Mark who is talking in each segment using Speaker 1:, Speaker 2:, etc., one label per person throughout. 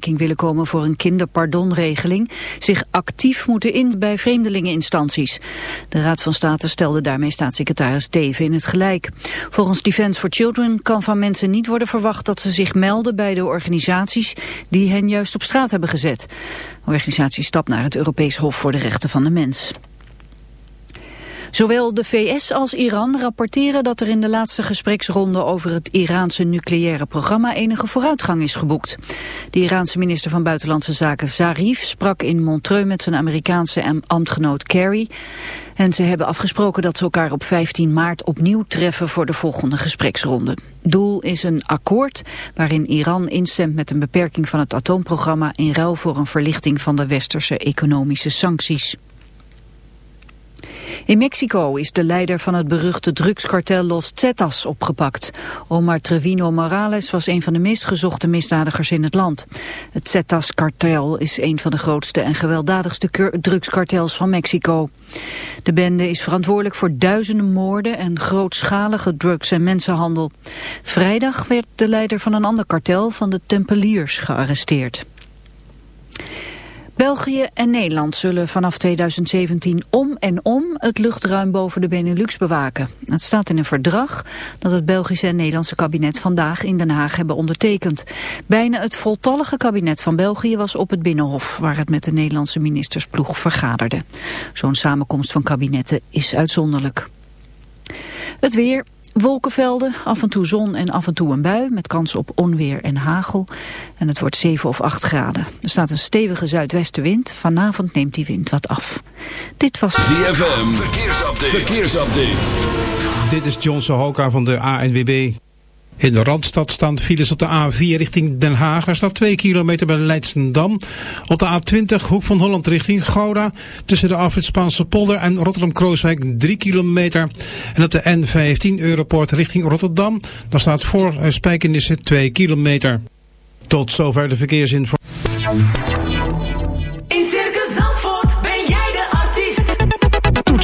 Speaker 1: willen komen voor een kinderpardonregeling zich actief moeten in bij vreemdelingeninstanties. De Raad van State stelde daarmee staatssecretaris Teven in het gelijk. Volgens Defence for Children kan van mensen niet worden verwacht dat ze zich melden bij de organisaties die hen juist op straat hebben gezet. De organisatie stapt naar het Europees Hof voor de Rechten van de Mens. Zowel de VS als Iran rapporteren dat er in de laatste gespreksronde over het Iraanse nucleaire programma enige vooruitgang is geboekt. De Iraanse minister van Buitenlandse Zaken Zarif sprak in Montreux met zijn Amerikaanse ambtgenoot Kerry. En ze hebben afgesproken dat ze elkaar op 15 maart opnieuw treffen voor de volgende gespreksronde. Doel is een akkoord waarin Iran instemt met een beperking van het atoomprogramma in ruil voor een verlichting van de westerse economische sancties. In Mexico is de leider van het beruchte drugskartel Los Zetas opgepakt. Omar Trevino Morales was een van de meest gezochte misdadigers in het land. Het Zetas-kartel is een van de grootste en gewelddadigste drugskartels van Mexico. De bende is verantwoordelijk voor duizenden moorden en grootschalige drugs- en mensenhandel. Vrijdag werd de leider van een ander kartel van de Tempeliers gearresteerd. België en Nederland zullen vanaf 2017 om en om het luchtruim boven de Benelux bewaken. Het staat in een verdrag dat het Belgische en Nederlandse kabinet vandaag in Den Haag hebben ondertekend. Bijna het voltallige kabinet van België was op het Binnenhof, waar het met de Nederlandse ministersploeg vergaderde. Zo'n samenkomst van kabinetten is uitzonderlijk. Het weer, Wolkenvelden, af en toe zon en af en toe een bui met kans op onweer en hagel. En het wordt 7 of 8 graden. Er staat een stevige zuidwestenwind. Vanavond neemt die wind wat af. Dit was...
Speaker 2: ZFM, verkeersupdate. verkeersupdate.
Speaker 3: Dit is John Sohoka van de ANWB. In de Randstad staan files op de A4 richting Den Haag. Er staat 2 kilometer bij Leidsendam. Op de A20 Hoek van Holland richting Gouda. Tussen de afrit Spaanse polder en Rotterdam-Krooswijk 3 kilometer. En op de N15 Europoort richting Rotterdam. Daar staat voor Spijkenissen 2 kilometer. Tot zover de verkeersinformatie.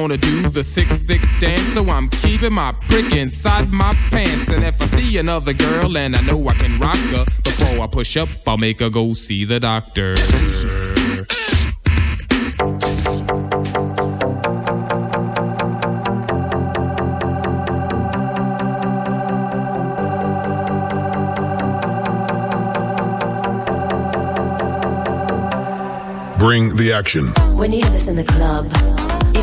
Speaker 4: wanna do the sick, sick dance, so I'm keeping my prick inside my pants. And if I see another girl and I know I can rock her, before I push up, I'll make her go see the doctor.
Speaker 5: Bring the action.
Speaker 6: When you hear this in the club, you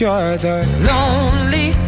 Speaker 5: you're the lonely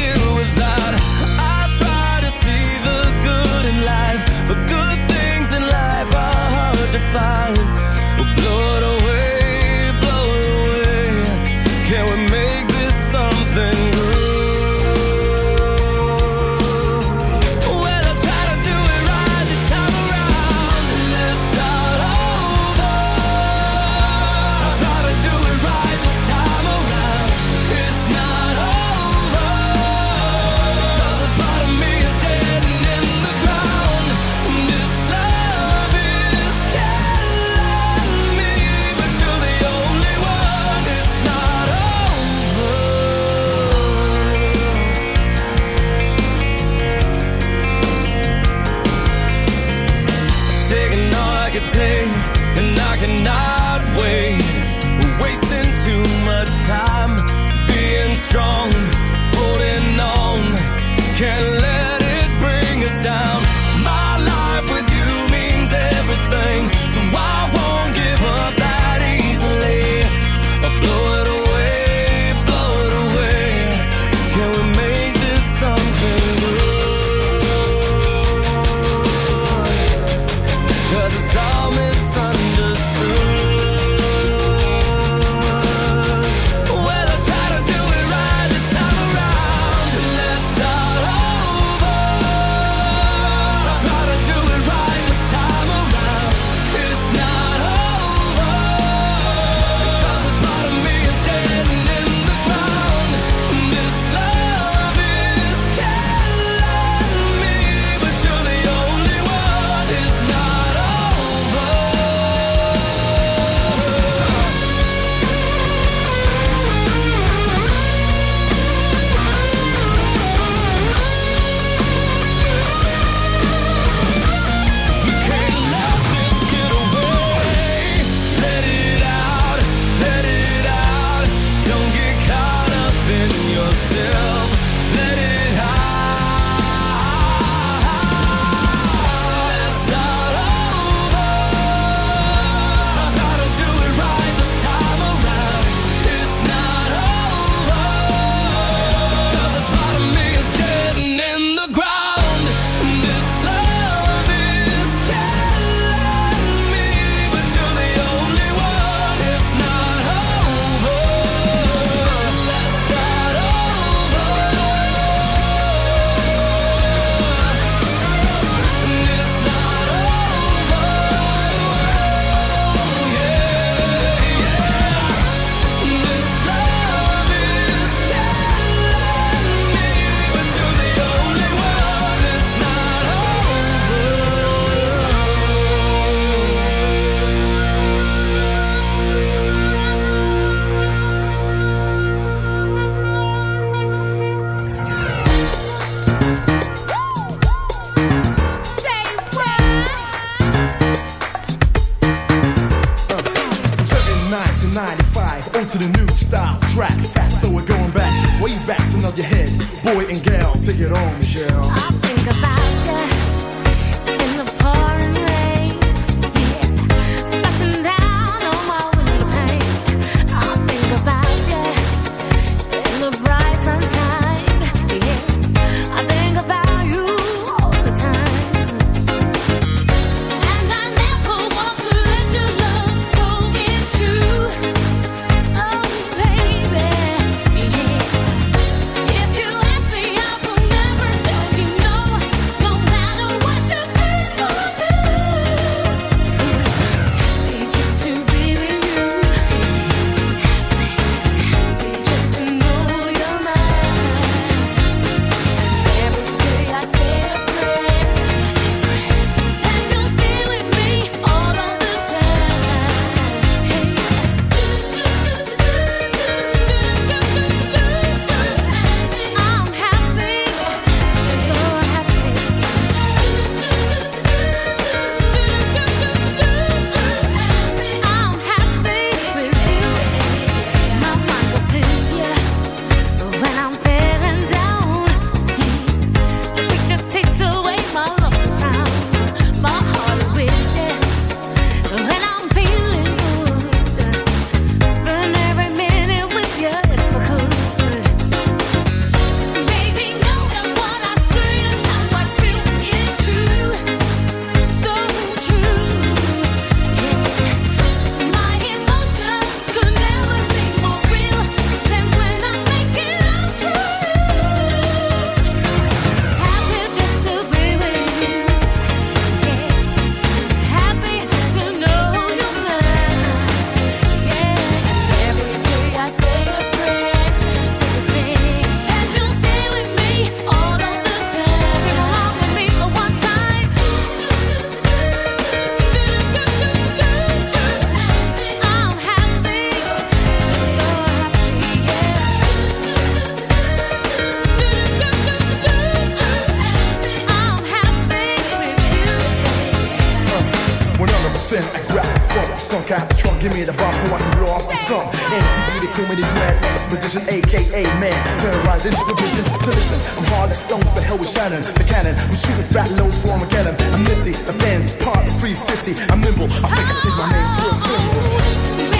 Speaker 7: Sin. I grab the funk, skunk out the trunk, give me the bomb so I can blow off the sun. MTV, they call me the grand magician, aka man. Terrorizing the vision. So listen, I'm hard like stones, the hell with Shannon, the cannon. I'm shooting fat loads for Armageddon. I'm nifty, the fans part 350. I'm nimble, I think I change my name to a symbol.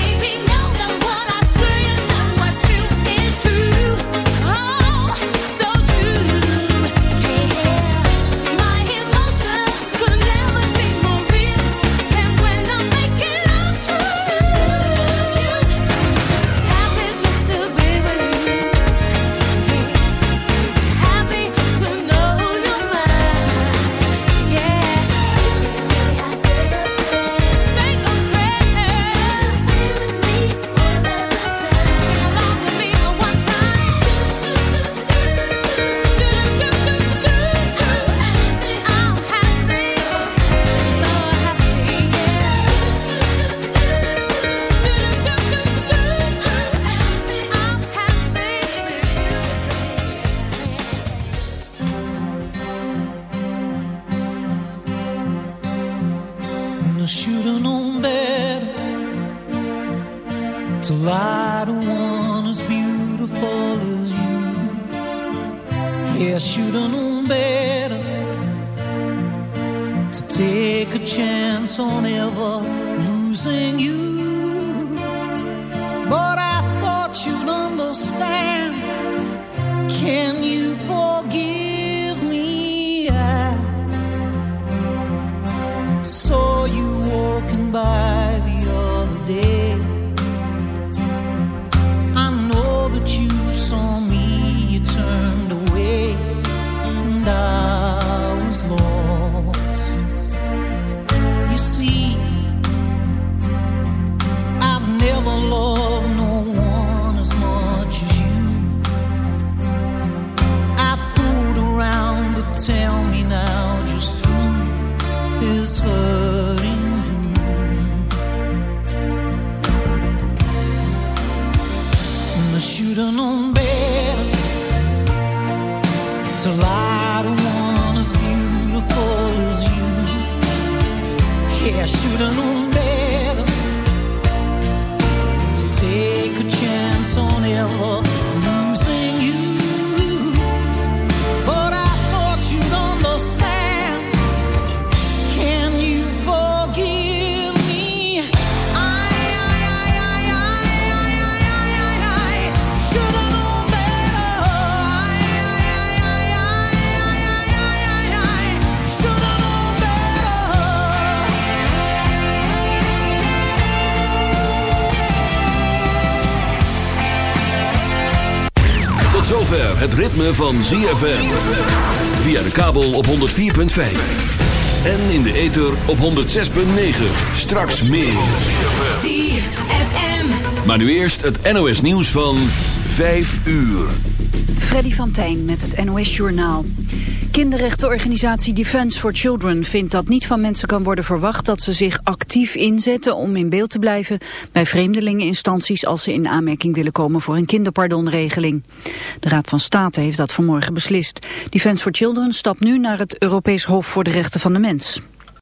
Speaker 2: Ritme van ZFM. Via de kabel op 104.5. En in de ether op 106.9. Straks meer.
Speaker 1: ZFM.
Speaker 2: Maar nu eerst het NOS nieuws van 5 uur.
Speaker 1: Freddy van Tijn met het NOS-journaal. Kinderrechtenorganisatie Defence for Children vindt dat niet van mensen kan worden verwacht dat ze zich actief inzetten om in beeld te blijven bij vreemdelingeninstanties als ze in aanmerking willen komen voor een kinderpardonregeling. De Raad van State heeft dat vanmorgen beslist. Defence for Children stapt nu naar het Europees Hof voor de Rechten van de Mens.